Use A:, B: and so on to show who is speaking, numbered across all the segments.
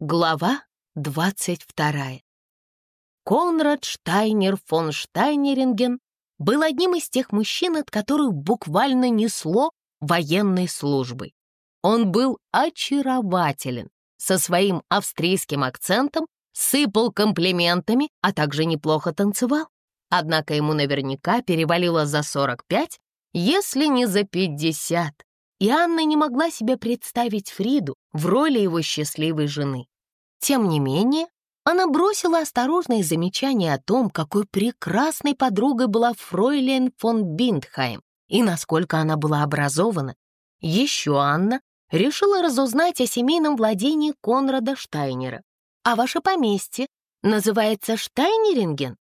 A: Глава двадцать вторая. Конрад Штайнер фон Штайнеринген был одним из тех мужчин, от которых буквально несло военной службой. Он был очарователен, со своим австрийским акцентом, сыпал комплиментами, а также неплохо танцевал. Однако ему наверняка перевалило за 45, если не за 50, и Анна не могла себе представить Фриду в роли его счастливой жены. Тем не менее, она бросила осторожные замечания о том, какой прекрасной подругой была Фройлен фон Биндхайм и насколько она была образована. Еще Анна решила разузнать о семейном владении Конрада Штайнера. «А ваше поместье называется Штайнеринген?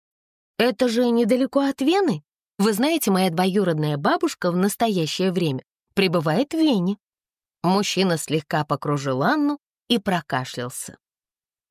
A: Это же недалеко от Вены. Вы знаете, моя двоюродная бабушка в настоящее время пребывает в Вене». Мужчина слегка покружил Анну и прокашлялся.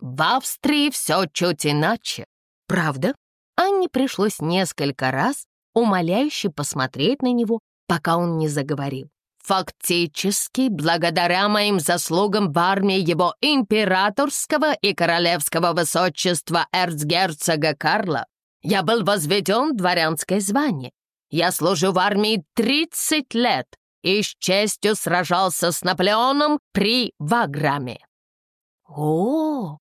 A: «В Австрии все чуть иначе. Правда?» Анне пришлось несколько раз умоляюще посмотреть на него, пока он не заговорил. Фактически, благодаря моим заслугам в армии его императорского и королевского высочества эрцгерцога Карла, я был возведен в дворянское звание. Я служу в армии 30 лет и с честью сражался с Наполеоном при Ваграме. О,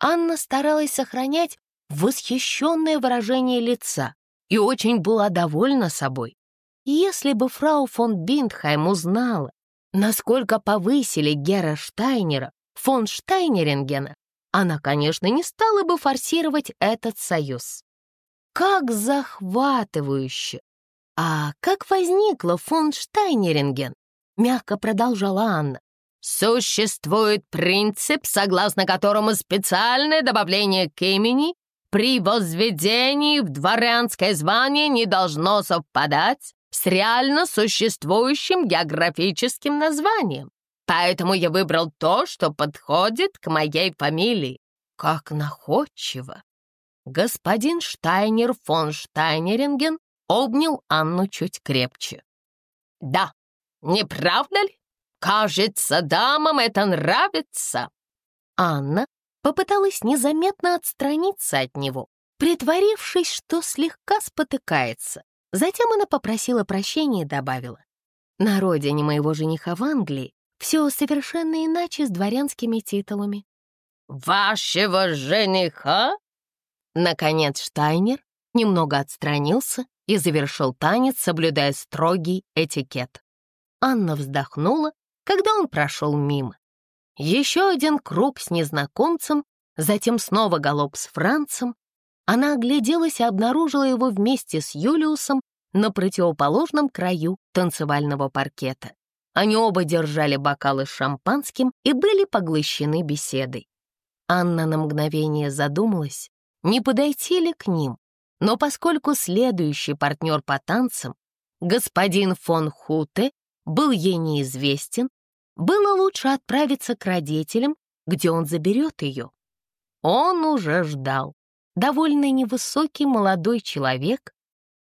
A: Анна старалась сохранять восхищенное выражение лица и очень была довольна собой. Если бы фрау фон Биндхайм узнала, насколько повысили Гера Штайнера, фон Штайнерингена, она, конечно, не стала бы форсировать этот союз. Как захватывающе! А как возникла фон Штайнеринген? Мягко продолжала Анна. Существует принцип, согласно которому специальное добавление к имени при возведении в дворянское звание не должно совпадать с реально существующим географическим названием. Поэтому я выбрал то, что подходит к моей фамилии. Как находчиво! Господин Штайнер фон Штайнеринген обнял Анну чуть крепче. «Да, не правда ли? Кажется, дамам это нравится!» Анна попыталась незаметно отстраниться от него, притворившись, что слегка спотыкается. Затем она попросила прощения и добавила. «На родине моего жениха в Англии все совершенно иначе с дворянскими титулами». «Вашего жениха?» Наконец Штайнер немного отстранился и завершил танец, соблюдая строгий этикет. Анна вздохнула, когда он прошел мимо. Еще один круг с незнакомцем, затем снова галоп с Францем. Она огляделась и обнаружила его вместе с Юлиусом на противоположном краю танцевального паркета. Они оба держали бокалы с шампанским и были поглощены беседой. Анна на мгновение задумалась, не подойти ли к ним, но поскольку следующий партнер по танцам, господин фон Хуте, был ей неизвестен, было лучше отправиться к родителям, где он заберет ее. Он уже ждал. Довольно невысокий молодой человек,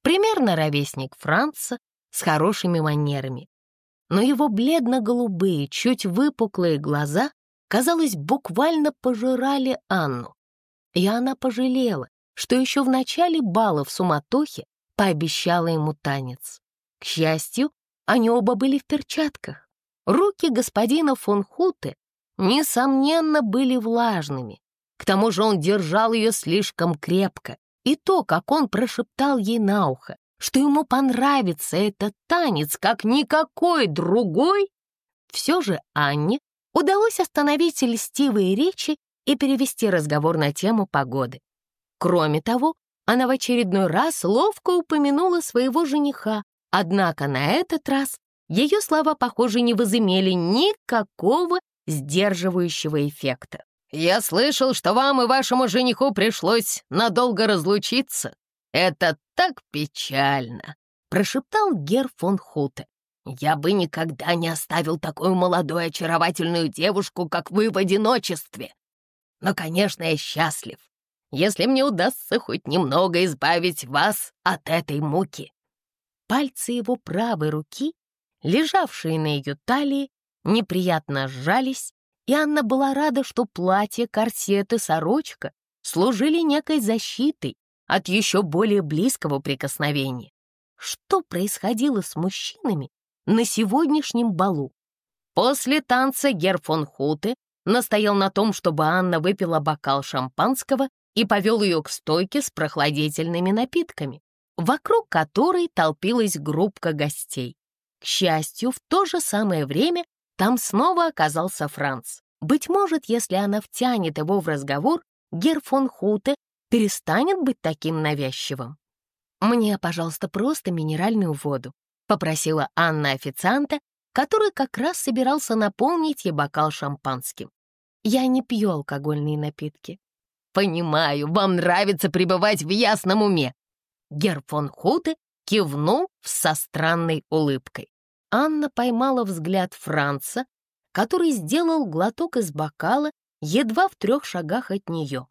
A: примерно ровесник Франца, с хорошими манерами. Но его бледно-голубые, чуть выпуклые глаза, казалось, буквально пожирали Анну. И она пожалела, что еще в начале бала в суматохе пообещала ему танец. К счастью, они оба были в перчатках. Руки господина фон Хуте, несомненно, были влажными. К тому же он держал ее слишком крепко. И то, как он прошептал ей на ухо, что ему понравится этот танец, как никакой другой, все же Анне удалось остановить льстивые речи и перевести разговор на тему погоды. Кроме того, она в очередной раз ловко упомянула своего жениха, однако на этот раз ее слова, похоже, не возымели никакого сдерживающего эффекта. «Я слышал, что вам и вашему жениху пришлось надолго разлучиться. Это так печально», — прошептал Гер фон Хуте. «Я бы никогда не оставил такую молодую очаровательную девушку, как вы в одиночестве. Но, конечно, я счастлив, если мне удастся хоть немного избавить вас от этой муки». Пальцы его правой руки, лежавшие на ее талии, неприятно сжались, и Анна была рада, что платье, корсет и сорочка служили некой защитой от еще более близкого прикосновения. Что происходило с мужчинами на сегодняшнем балу? После танца Гер фон Хуте настоял на том, чтобы Анна выпила бокал шампанского и повел ее к стойке с прохладительными напитками, вокруг которой толпилась группка гостей. К счастью, в то же самое время там снова оказался Франц. Быть может, если она втянет его в разговор, Гер фон Хуте перестанет быть таким навязчивым. «Мне, пожалуйста, просто минеральную воду», — попросила Анна официанта, который как раз собирался наполнить ей бокал шампанским. «Я не пью алкогольные напитки». «Понимаю, вам нравится пребывать в ясном уме». Гер фон Хуте кивнул со странной улыбкой. Анна поймала взгляд Франца, который сделал глоток из бокала едва в трех шагах от нее.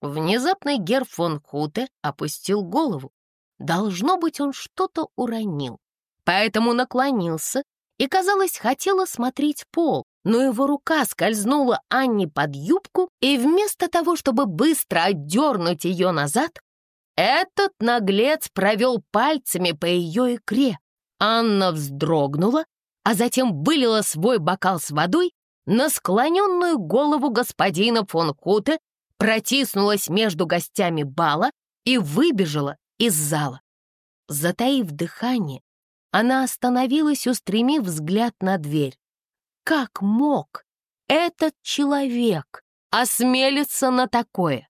A: Внезапно Гер фон Хуте опустил голову. Должно быть, он что-то уронил, поэтому наклонился и, казалось, хотел осмотреть пол, но его рука скользнула Анне под юбку, и вместо того, чтобы быстро отдернуть ее назад, этот наглец провел пальцами по ее икре. Анна вздрогнула, а затем вылила свой бокал с водой на склоненную голову господина фон Хуте, протиснулась между гостями бала и выбежала из зала. Затаив дыхание, она остановилась, устремив взгляд на дверь. Как мог этот человек осмелиться на такое?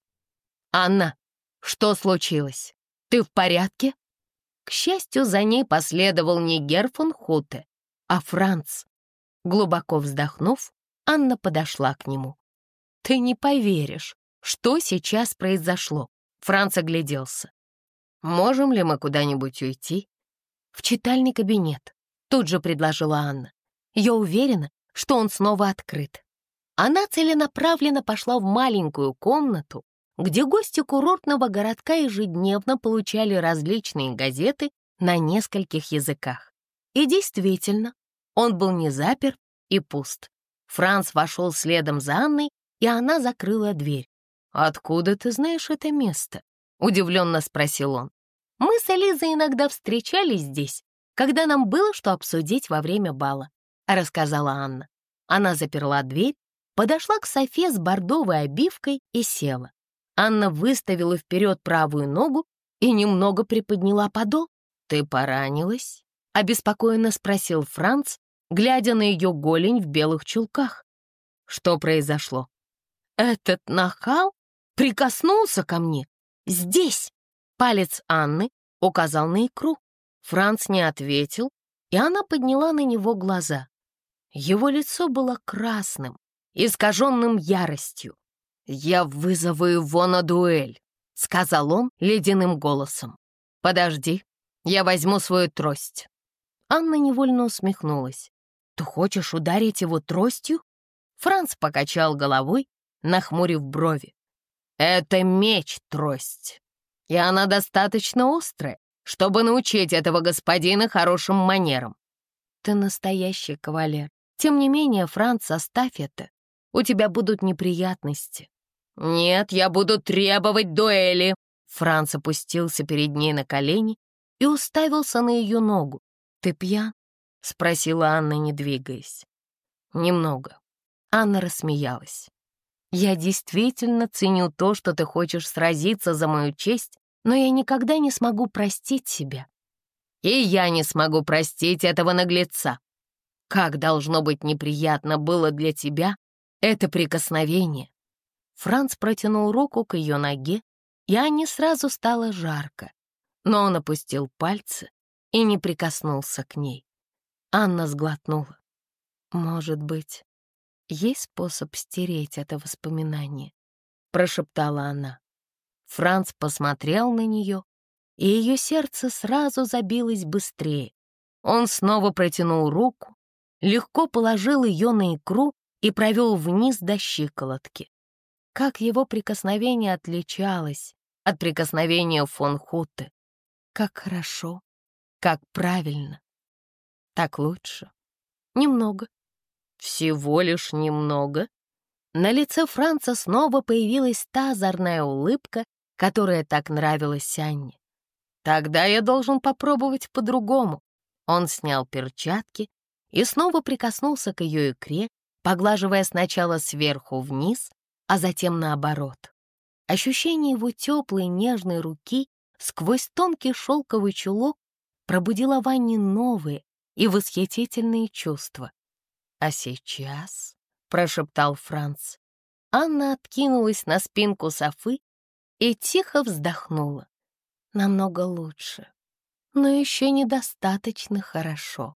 A: Анна, что случилось? Ты в порядке? К счастью, за ней последовал не Герфон Хуте, а Франц. Глубоко вздохнув, Анна подошла к нему. «Ты не поверишь, что сейчас произошло?» Франц огляделся. «Можем ли мы куда-нибудь уйти?» «В читальный кабинет», — тут же предложила Анна. «Я уверена, что он снова открыт». Она целенаправленно пошла в маленькую комнату, где гости курортного городка ежедневно получали различные газеты на нескольких языках. И действительно, он был не заперт и пуст. Франц вошел следом за Анной, и она закрыла дверь. «Откуда ты знаешь это место?» — удивленно спросил он. «Мы с Элизой иногда встречались здесь, когда нам было что обсудить во время бала», — рассказала Анна. Она заперла дверь, подошла к Софе с бордовой обивкой и села. Анна выставила вперед правую ногу и немного приподняла подол. «Ты поранилась?» — обеспокоенно спросил Франц, глядя на ее голень в белых чулках. «Что произошло?» «Этот нахал прикоснулся ко мне. Здесь!» Палец Анны указал на икру. Франц не ответил, и она подняла на него глаза. Его лицо было красным, искаженным яростью. «Я вызову его на дуэль», — сказал он ледяным голосом. «Подожди, я возьму свою трость». Анна невольно усмехнулась. «Ты хочешь ударить его тростью?» Франц покачал головой, нахмурив брови. «Это меч-трость, и она достаточно острая, чтобы научить этого господина хорошим манерам». «Ты настоящий кавалер. Тем не менее, Франц, оставь это. У тебя будут неприятности». «Нет, я буду требовать дуэли!» Франц опустился перед ней на колени и уставился на ее ногу. «Ты пьян?» — спросила Анна, не двигаясь. «Немного». Анна рассмеялась. «Я действительно ценю то, что ты хочешь сразиться за мою честь, но я никогда не смогу простить себя. И я не смогу простить этого наглеца. Как должно быть неприятно было для тебя это прикосновение. Франц протянул руку к ее ноге, и Анне сразу стало жарко, но он опустил пальцы и не прикоснулся к ней. Анна сглотнула. «Может быть, есть способ стереть это воспоминание?» — прошептала она. Франц посмотрел на нее, и ее сердце сразу забилось быстрее. Он снова протянул руку, легко положил ее на икру и провел вниз до щиколотки как его прикосновение отличалось от прикосновения фон Хуте. Как хорошо, как правильно. Так лучше. Немного. Всего лишь немного. На лице Франца снова появилась та озорная улыбка, которая так нравилась Анне. «Тогда я должен попробовать по-другому». Он снял перчатки и снова прикоснулся к ее икре, поглаживая сначала сверху вниз, а затем наоборот. Ощущение его теплой нежной руки сквозь тонкий шелковый чулок пробудило в Анне новые и восхитительные чувства. «А сейчас?» — прошептал Франц. Анна откинулась на спинку Софы и тихо вздохнула. «Намного лучше, но еще недостаточно хорошо».